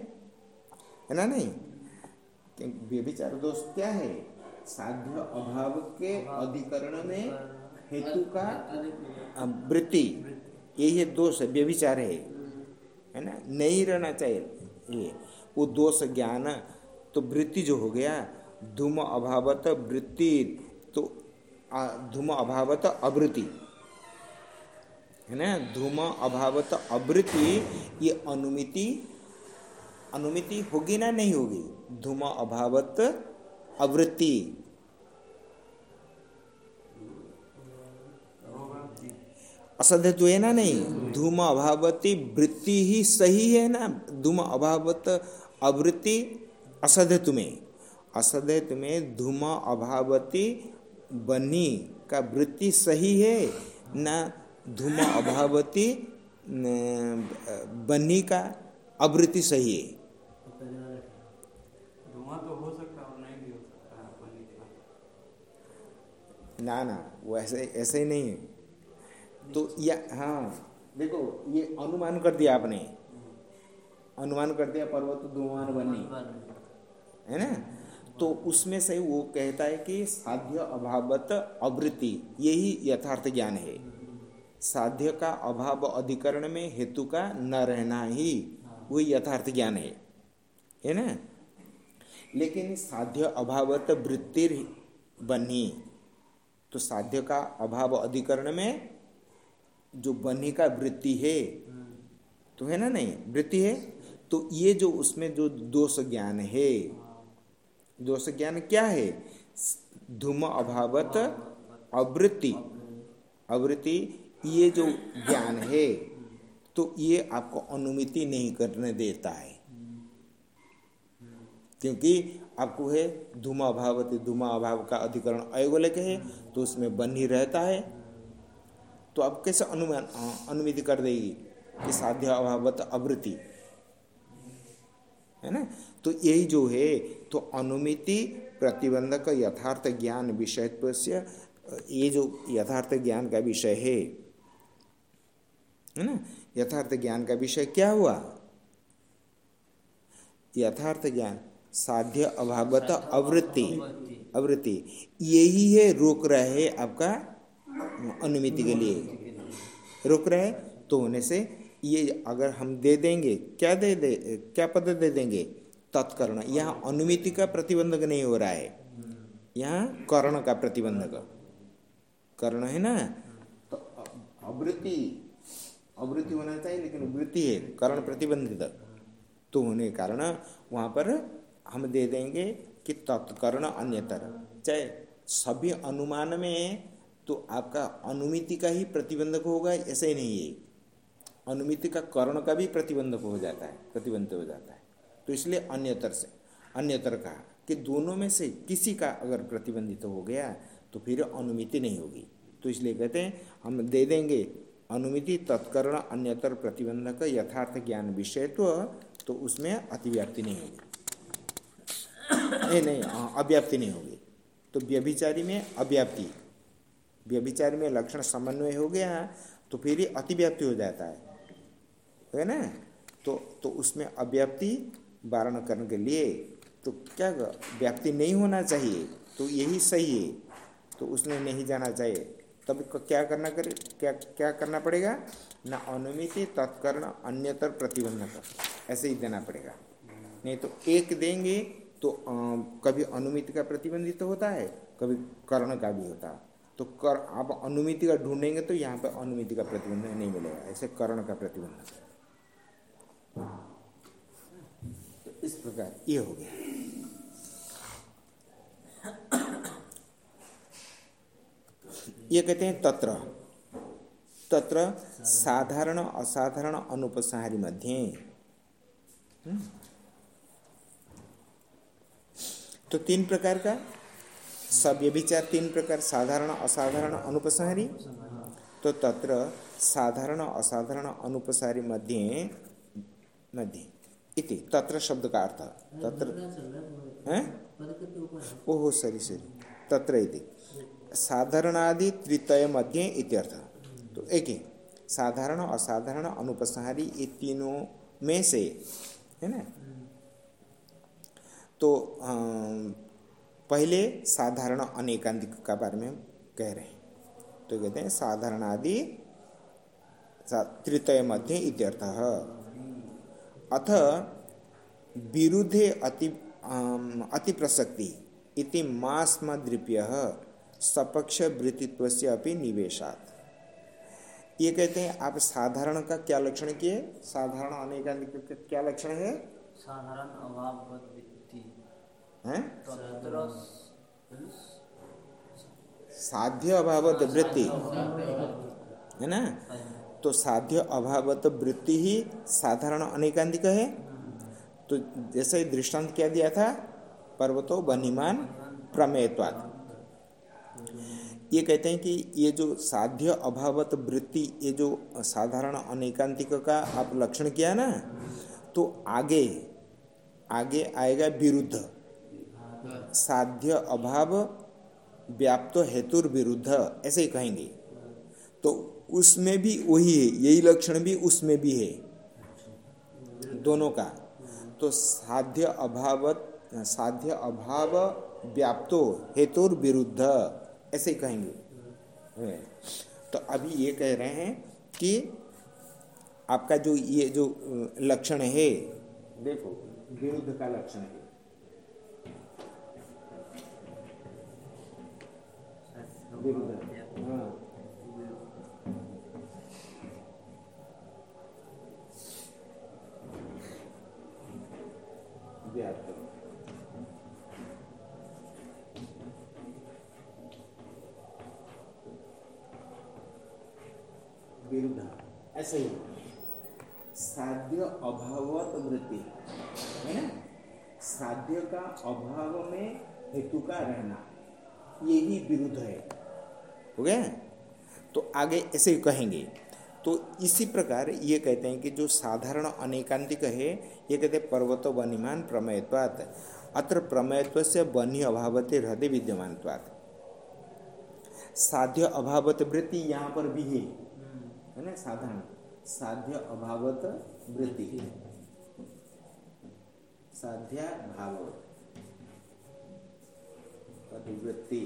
है ना नहीं? व्यभिचार दोष क्या है? साध्य अभाव के अधिकरण में हेतु का वृत्ति। यही है दोष, व्यभिचार है। है ना? नहीं रहना चाहिए। ये, वो दोष ज्ञान तो वृत्ति जो हो गया, धूम अभावत वृत्ति तो धूम अभावत अवृत्ति। है ना धूम, अभावत, अवृत्ति, ये अनुमिति अनुमिति होगी ना नहीं होगी? धूम, अभावत, अवृत्ति। असध्य तो है ना नहीं? धूम, अभावती, वृत्ति ही सही है ना? धूम, अभावत, अवृत्ति असध्य तुम्हें असध्य तुम्हें धूम, अभावती, बनी का वृत्ति सही है ना? धूम अभावती बनी का अवृत्ति सही है। तो सकता और नहीं भी सकता पानी का। ना ना वो ऐसे ऐसे ही नहीं है। तो या हाँ देखो ये अनुमान कर दिया आपने। अनुमान कर दिया पर्वत धुआँ बनी है ना? तो उसमें से वो कहता है कि साध्य अभावत अवृत्ति यही यथार्थ ज्ञान है। साध्य का अभाव अधिकरण में हेतु का न रहना ही वही यथार्थ ज्ञान है। है ना? लेकिन साध्य अभावत वृत्ति बनी तो साध्य का अभाव अधिकरण में जो बनी का वृत्ति है तो है ना नहीं? वृत्ति है? तो ये जो उसमें जो दोष ज्ञान है, दोष ज्ञान क्या है? धूम अभावत अवृत्ति। अवृत्ति ये जो ज्ञान है तो ये आपको अनुमिति नहीं करने देता है। क्योंकि आपको है धुमा अभावती धूमा अभाव का अधिकरण अयोगोलक है तो उसमें बन ही रहता है। तो आप कैसे अनुमान अनुमिति कर देगी कि साध्य अभावत आवृत्ति? है ना? तो यही जो है तो अनुमिति प्रतिबंधक यथार्थ ज्ञान विषयत्व से ये जो यथार्थ ज्ञान का विषय है है ना? यथार्थ ज्ञान का विषय क्या हुआ? यथार्थ ज्ञान, साध्य अभावत अवृत्ति। अवृत्ति। यही है रोक रहा है आपका अनुमिति के लिए। रोक रहा है तो होने से ये अगर हम दे देंगे, क्या दे दे, क्या पद दे देंगे? तत्कर्ण। यहाँ अनुमिति का प्रतिबंधक नहीं हो रहा है। यहाँ कर्ण का प्रतिबंधक। कर्ण है ना? तो अवृत्ति अवृत्ति होना चाहिए, लेकिन वृत्ति है, कर्ण प्रतिबंधित। तो होने के कारण वहाँ पर हम दे देंगे कि तत्कर्ण अन्यतर। चाहे सभी अनुमान में तो आपका अनुमिति का ही प्रतिबंधक होगा, ऐसे ही नहीं है। अनुमिति का कर्ण का भी प्रतिबंधक हो जाता है प्रतिबंध हो जाता है। तो इसलिए अन्यतर से, अन्यतर कहा कि दोनों में से किसी का अगर प्रतिबंधित हो गया तो फिर अनुमिति नहीं होगी। तो इसलिए कहते हैं, हम दे देंगे अनुमिति तत्करण अन्यतर प्रतिबंधक यथार्थ ज्ञान विषयत्व तो उसमें अतिव्याप्ति नहीं होगी। नहीं नहीं हाँ, अव्याप्ति नहीं होगी। तो व्यभिचारी में अव्याप्ति व्यभिचारी में लक्षण समन्वय हो गया तो फिर ही अतिव्याप्ति हो जाता है। है ना? तो तो उसमें अव्याप्ति वारण करने के लिए तो क्या व्याप्ति नहीं होना चाहिए तो यही सही है। तो उसने नहीं जाना चाहिए। तब क्या करना करे क्या क्या करना पड़ेगा? न अनुमिति तत्कर्ण अन्यतर प्रतिबंधक। ऐसे ही देना पड़ेगा। नहीं तो एक देंगे तो आ, कभी अनुमिति का प्रतिबंधित तो होता है कभी कर्ण का भी होता। है तो कर आप अनुमिति का ढूंढेंगे तो यहाँ पर अनुमिति का प्रतिबंध नहीं मिलेगा। ऐसे कर्ण का प्रतिबंध तो इस प्रकार ये हो गया। ये कहते हैं तत्र। तत्र साधारण असाधारण अनुपसारी मध्य। हम्म। तो तीन प्रकार का? सब ये विचार तीन प्रकार साधारण असाधारण अनुपसारी तो तत्र साधारण असाधारण अनुपसारी मध्य मध्य। इति तत्र शब्द का अर्थ। तत्र हैं ओहो सरी सरी। तत्र इति। साधारणादि तृतय मध्य इत्यर्थ। तो एक ही साधारण असाधारण अनुपसंहारी ये तीनों में से है ना? तो आ, पहले साधारण अनेकांतिक का बारे में कह रहे हैं। तो कहते हैं साधारण आदि तृतय मध्य इत्यर्थ। अथ विरुद्धे अति अति प्रसक्ति इति मास्मद्रिप्य। सपक्ष वृत्तित्व से अपनी निवेशात। ये कहते हैं आप साधारण का क्या लक्षण किए? साधारण आने का क्या लक्षण है? साधारण अभाव हैं? साध्य अभावत वृत्ति। है ना? तो साध्य अभावत वृत्ति ही साधारण अनेकांतिक है। तो जैसे दृष्टांत क्या दिया था? पर्वतो बनिमान प्रमेयत्वाद ये कहते हैं कि ये जो साध्य अभावत वृत्ति, ये जो साधारण अनेकांतिक का आप लक्षण किया ना तो आगे आगे आएगा विरुद्ध। साध्य अभाव व्याप्त हेतुर विरुद्ध, ऐसे ही कहेंगे। तो उसमें भी वही है, यही लक्षण भी उसमें भी है, दोनों का। तो साध्य अभावत, साध्य अभाव व्याप्तो हेतुर विरुद्ध। ऐसे ही कहेंगे। तो अभी ये कह रहे हैं कि आपका जो ये जो लक्षण है, देखो, विरुद्ध का लक्षण है। विरुद्ध। हाँ। विरुद्ध। ऐसे ही। साध्य अभावत वृत्ति है ना? साध्य का अभाव में हेतु का रहना। ये ही विरुद्ध है। हो गया? तो आगे ऐसे ही कहेंगे। तो इसी प्रकार ये कहते हैं कि जो साधारण अनेकांतिक है, ये कहते हैं पर्वतो बनिमान प्रमेयत्वात। अत्र प्रमेयत्व से बनी अभावते हृदय विद्यमानत्वात। साध्य अभावत वृत्ति यहाँ पर भी है। है ना? साधारण साध्य अभावत वृत्ति। साध्या भाव वृत्ति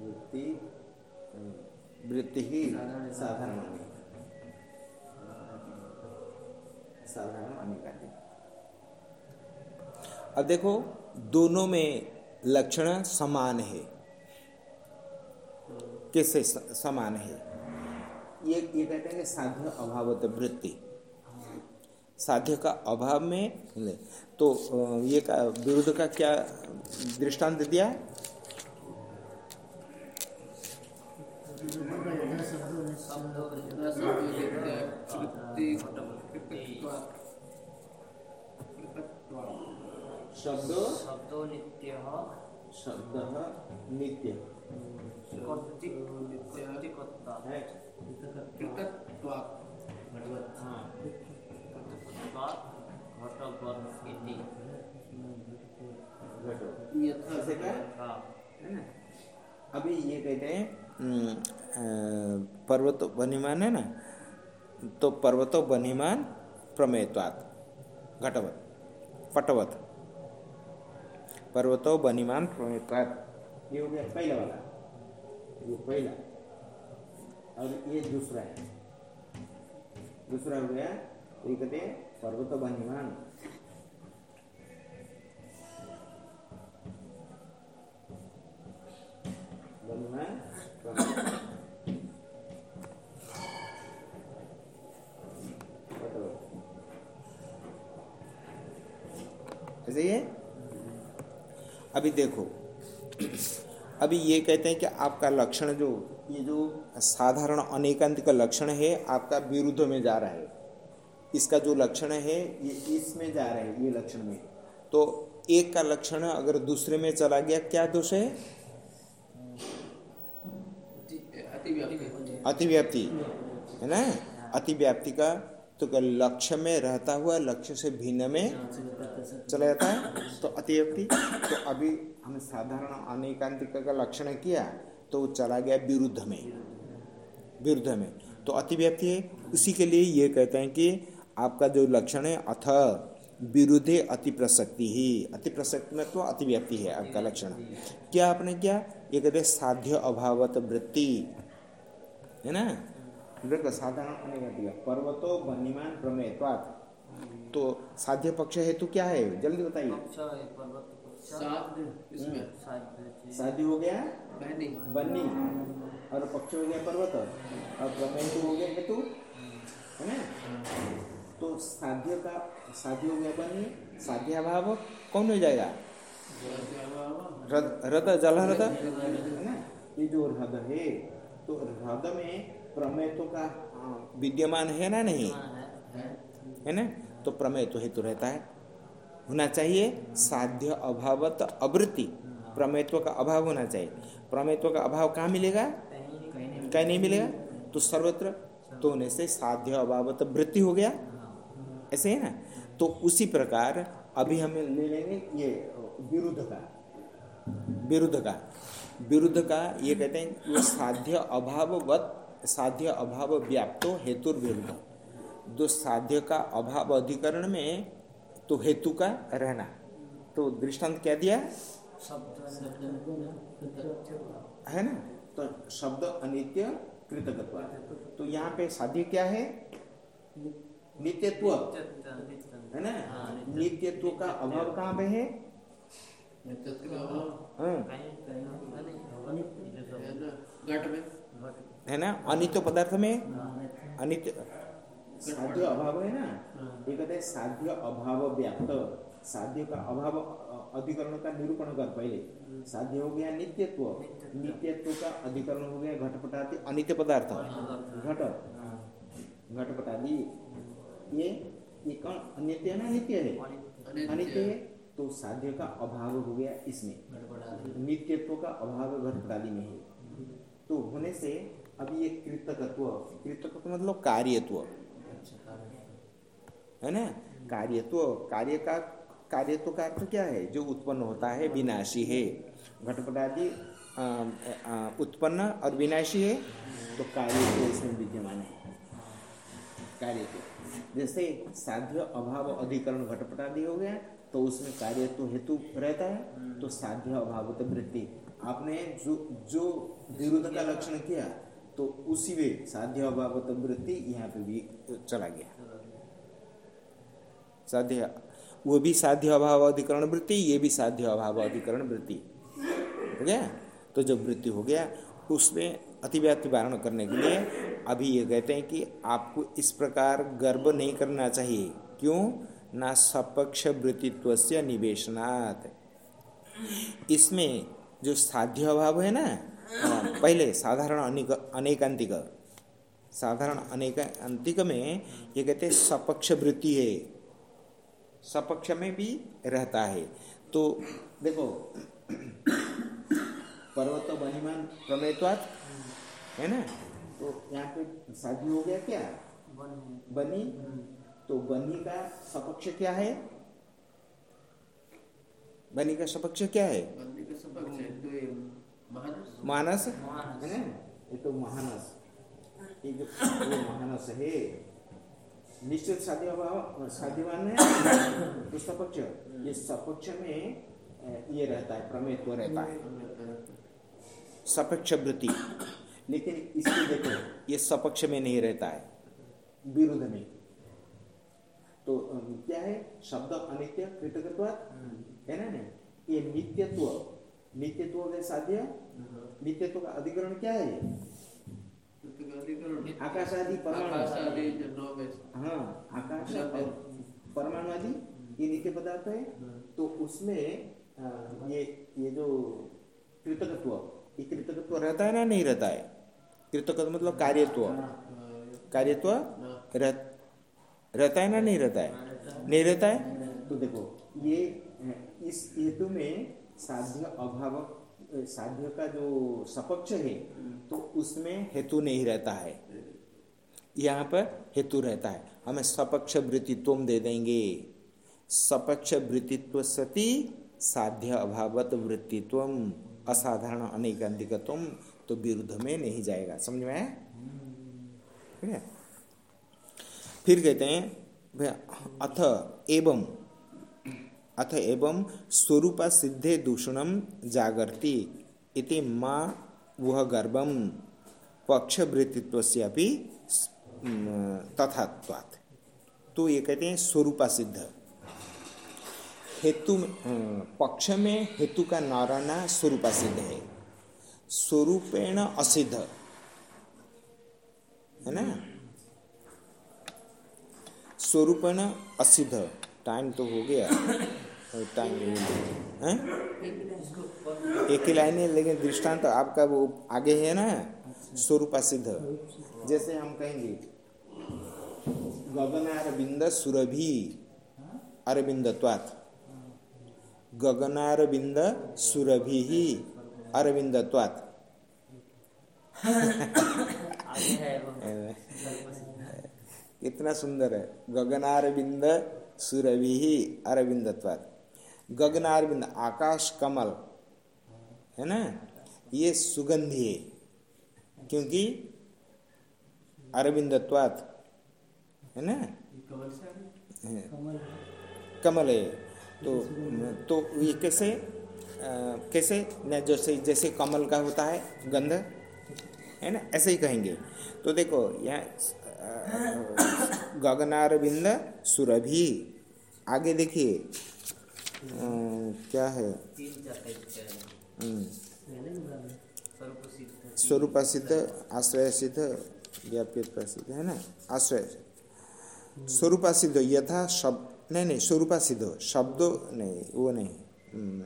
वृत्ति। वृत्ति ही साधारण साधारण अनिकार्य अब देखो दोनों में लक्षण समान है। कैसे समान है। ये ये कहते हैं कि साध्य अभावत वृत्ति। साध्य का अभाव में तो ये का विरुद्ध का क्या दृष्टांत दिया? शब्द शब्दो नित्य। शब्द नित्य। अभी ये कहते हैं पर्वत बनिमान है ना तो पर्वतो बनिमान प्रमेयत्वात घटवत पटवत पर्वतो बनिमान प्रमेयत्वात ये हो गया पहला वाला ये पहला। और ये दूसरा है। दूसरा हो गया ये कहते हैं पर्वतो बनिमान ऐसे ही है? अभी देखो। अभी ये कहते हैं कि आपका लक्षण जो ये जो साधारण अनेकांत का लक्षण है आपका विरुद्ध में जा रहा है। इसका जो लक्षण है ये इसमें जा रहा है ये लक्षण में। तो एक का लक्षण अगर दूसरे में चला गया क्या दोष है? अतिव्याप्ति। है ना? अतिव्याप्ति का तो लक्ष्य में रहता हुआ लक्ष्य से भिन्न में चला जाता है तो अतिव्याप्ति तो अभी हमने साधारण अनेकांतिक का लक्षण किया तो चला गया विरुद्ध में। विरुद्ध में। तो अतिव्यक्ति है उसी के लिए ये कहते हैं कि आपका जो लक्षण है अथ विरुद्धे अति प्रसक्ति ही। अति प्रसक्ति में तो अतिव्याप्ति है आपका लक्षण। क्या आपने क्या? ये कहते साध्य अभावत वृत्ति। है ना? देखो साधारण पर्वतो बनीमान प्रमेयत्वात। तो साध्य पक्ष हेतु क्या है? जल्दी बताइए। साध्य हो गया? बन्नी और पक्ष हो गया पर्वत? और प्रमेय हो गया हेतु? है। ना? तो साध्य का साध्य हो गया बन्नी साध्य अभाव कौन हो जाएगा? रद जल हृद है ना? ये जो हृद है तो हृद में प्रमेय तो का विद्यमान है ना नहीं? है ना? तो प्रमेय तो हेतु रहता है। होना चाहिए साध्य अभावत अवृत्ति। प्रमेयत्व का अभाव होना चाहिए। प्रमेयत्व का अभाव कहाँ मिलेगा? कहीं नहीं मिलेगा। तो सर्वत्र तो होने से साध्य अभावत वृत्ति हो गया। ऐसे है ना? तो उसी प्रकार अभी हम ले लेंगे ये विरुद्ध का। विरुद्ध का। विरुद्ध का ये कहते हैं साध्य अभाववत साध्य अभाव व्याप्तो हेतु विरुद्ध जो साध्य का अभाव अधिकरण में तो हेतु का रहना। तो दृष्टांत क्या दिया? है ना? तो शब्द अनित्य कृतकत्व। तो यहाँ पे साध्य क्या है? नित्यत्व। है ना? नित्यत्व। का अभाव कहाँ पे है? हाँ। है ना? अनित्य पदार्थ में? अनित्य। साध्य अभाव है ना? ये कहते हैं साध्य अभाव व्याप्त। साध्य का अभाव अधिकरण का निरूपण कर पहले। साध्य हो गया नित्यत्व। नित्यत्व। का अधिकरण हो गया घटपटादि। अनित्य पदार्थ। घट। घटपटादि। ये ये कौन? अनित्य है ना? नित्य है। अनित्य। है तो साध्य का अभाव हो गया इसमें। नित्यत्व का अभाव घटपटादि में है। तो होने से अभी ये कृतकत्व कृतकत्व मतलब कार्यत्व। है ना? कार्यत्व, कार्य का, कार्यत्व का अर्थ क्या है? जो उत्पन्न होता है, विनाशी है। घटपटादि उत्पन्न और विनाशी है तो कार्य तो इसमें विद्यमान है। कार्य तो जैसे साध्य अभाव अधिकरण घटपटादि हो गया तो उसमें कार्य तो हेतु रहता है तो साध्य अभाव तो वृत्ति। आपने जो जो विरुद्ध का लक्षण किया तो उसी में साध्य तो वृत्ति यहाँ पे भी चला गया। साध्य, वो भी साध्य अभाव अधिकरण वृत्ति, ये भी साध्य अभाव अधिकरण वृत्ति। हो गया? तो जब वृत्ति हो गया, उसमें अतिव्याप्ति वारण करने के लिए अभी ये कहते हैं कि आपको इस प्रकार गर्व नहीं करना चाहिए। क्यों? ना सपक्ष वृत्तित्व से निवेशनात्। इसमें जो साध्य अभाव है ना पहले साधारण अनेक, अनेकांतिक। साधारण अनेकांतिक में ये कहते हैं सपक्ष वृत्ति है। सपक्ष में भी रहता है। तो देखो, पर्वत बनीमान प्रमेयत्वात है ना? तो यहाँ पे शादी हो गया क्या? बनी। तो बनी का सपक्ष क्या है? बनी का सपक्ष क्या है? मानस? है ना? ये तो महानस ये जो महानस है। निश्चित साध्य साध्यवान है। तो सपक्ष। ये सपक्ष में ये रहता है प्रमेत्व रहता है। सपक्ष वृत्ति। लेकिन इसमें देखो ये सपक्ष में नहीं रहता है। विरुद्ध में। तो क्या है? शब्द अनित्य कृतकत्व? है ना नहीं? ये नित्यत्व। नित्यत्व के साध्य नित्यत्व का अधिकरण क्या है आकाश आदि परमाणु। हाँ। आकाश परमाणु आदि ये नित्य पदार्थ है। तो उसमें ये ये जो कृतकत्व ये कृतकत्व रहता है ना नहीं रहता है? कृतकत्व मतलब कार्यत्व। कार्यत्व रहता है ना नहीं रहता है। नहीं रहता है? तो देखो ये इस हेतु में साध्य अभाव साध्य का जो सपक्ष है तो उसमें हेतु नहीं रहता है। यहाँ पर हेतु रहता है। हमें सपक्ष वृत्तित्व दे देंगे। सपक्ष वृत्तित्व सती, साध्य अभावत वृत्तित्व असाधारण अनेक अनेकाधिकत्व तो विरुद्ध में नहीं जाएगा। समझ में फिर कहते हैं अथ एवं अथ एवं स्वरूप सिद्धे दूषणम जागर्ति इति माँ वह गर्भम पक्ष से अभी तथात्वात्। तो ये कहते हैं स्वरूपा सिद्ध हेतु पक्ष में हेतु का न रहना स्वरूपा सिद्ध है। स्वरूपेण असिद्ध। है ना? स्वरूपेण असिद्ध। टाइम तो हो गया। टाइम है। एक ही लाइन है लेकिन दृष्टांत तो आपका वो आगे है ना? स्वरूप सिद्ध। जैसे हम कहेंगे गगनारविंद सुरभि अरविंदत्वात्। गगनारविंद सुरभि ही अरविंदत्वात्। कितना सुंदर है। गगनारविंद सुरभि ही अरविंदत्वात्। गगनारविंद आकाश कमल है ना? ये सुगंधी है क्योंकि अरविंदत्वात् है ना? कमल है। तो तो ये कैसे आ, कैसे न जैसे जैसे कमल का होता है गंध है ना? ऐसे ही कहेंगे। तो देखो यहाँ गगनारविंद सुरभि आगे देखिए। क्या है? हम्म। स्वरूप सिद्ध, आश्रय सिद्ध व्याप्य प्रसिद्ध, है ना? आश्रय स्वरूप सिद्ध, यथा शब्द, नहीं नहीं, स्वरूप सिद्ध, शब्द नहीं, वो नहीं। हम्म।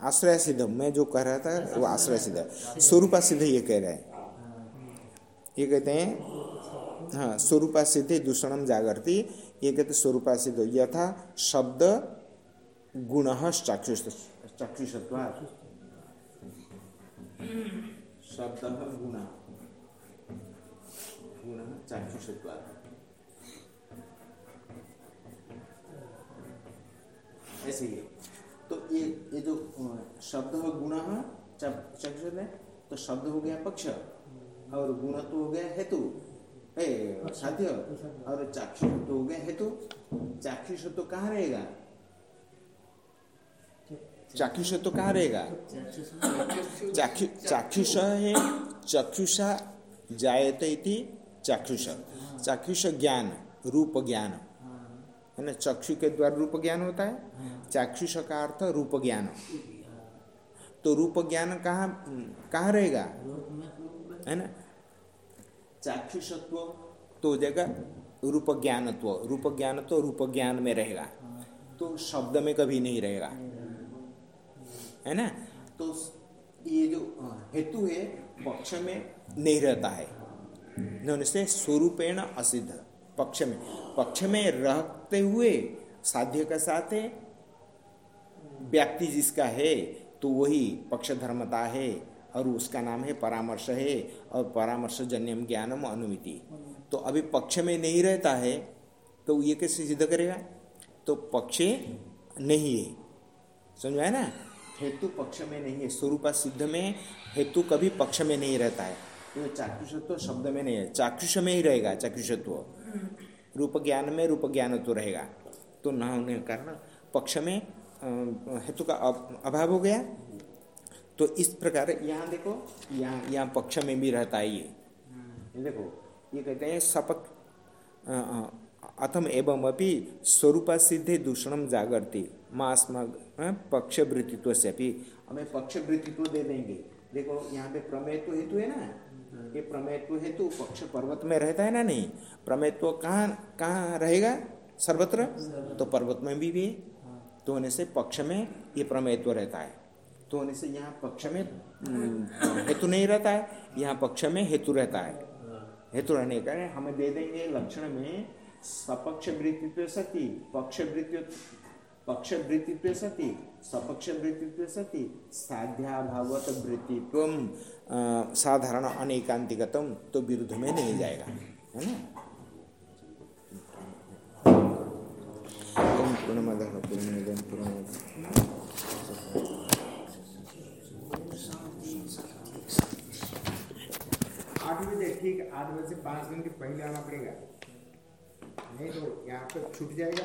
आश्रय सिद्ध, मैं जो कह रहा था, वो आश्रय सिद्ध स्वरूप सिद्ध ये कह रहे हैं। ये कहते हैं हाँ स्वरूपा सिद्धि दूषणम जागृति ये कहते स्वरूपा सिद्ध, यथा शब्द गुण चाक्षुष चाक्षुषत्वा शब्द गुण। गुण ऐसे ही तो ये ये जो शब्द गुण चक्षुष है तो शब्द हो गया पक्ष, और गुण तो हो गया हेतु। साध्य और चाक्षुष तो हो गया हेतु। चाक्षुष तो कहाँ रहेगा? चाक्षुष तो कहाँ रहेगा चाक्षुष है, चक्षुषा जायते इति चाक्षुष। चाक्षुष ज्ञान रूप ज्ञान है ना चक्षु के द्वारा रूप ज्ञान होता है? चाक्षुष का अर्थ रूप ज्ञान तो रूप ज्ञान कहाँ कहाँ रहेगा? है ना? चाक्षुषत्व तो हो जाएगा रूप ज्ञानत्व रूप ज्ञानत्व रूप ज्ञान में रहेगा। तो शब्द में कभी नहीं रहेगा। है ना? तो ये जो हेतु है, पक्ष में नहीं रहता है। से स्वरूपेण असिद्ध, पक्ष में। पक्ष में रहते हुए साध्य का साथ है, व्यक्ति जिसका है तो वही पक्ष धर्मता है, और उसका नाम है परामर्श है, और परामर्श जन्यम ज्ञानम अनुमिति। तो अभी पक्ष में नहीं रहता है तो ये कैसे सिद्ध करेगा? तो पक्ष नहीं है। समझ में ना? हेतु पक्ष में नहीं है, स्वरूप सिद्ध में, हेतु कभी पक्ष में नहीं रहता है। तो चाक्षुषत्व शब्द में नहीं है, चाक्षुष में ही रहेगा चाक्षुषत्व। रूप ज्ञान में रूप ज्ञान तो रहेगा। तो न होने के कारण पक्ष में हेतु का अभाव हो गया। तो इस प्रकार यहाँ देखो, यहाँ यहाँ पक्ष में भी रहता है ये। देखो, ये कहते हैं सपक अथम एवं अपनी स्वरूप सिद्धे दूषणम जागरती। मास्म पक्ष वृत्तित्व से भी हमें पक्ष वृत्तित्व दे देंगे। देखो यहाँ पे प्रमेयत्व हेतु है ना? ये प्रमेयत्व हेतु पक्ष पर्वत में रहता है ना नहीं? प्रमेयत्व कहाँ कहाँ रहेगा? सर्वत्र? तो पर्वत में भी, भी तो होने से पक्ष में ये प्रमेयत्व रहता है। तो होने से यहाँ पक्ष में हम्म, हेतु नहीं रहता है। यहाँ पक्ष में हेतु रहता है। हेतु रहने का हमें दे देंगे लक्षण में सपक्ष वृत्तित्व सती पक्ष वृत्ति पक्ष वृत्तित्व सती सपक्ष वृत्तित्व सती साध्याभावत वृत्तित्व साधारण अनेकांतिगतम तो विरुद्ध में नहीं जाएगा, है ना? आठ बजे, ठीक, आठ बजे पाँच मिनट पहले आना पड़ेगा। नहीं तो यहाँ पे छूट जाएगा।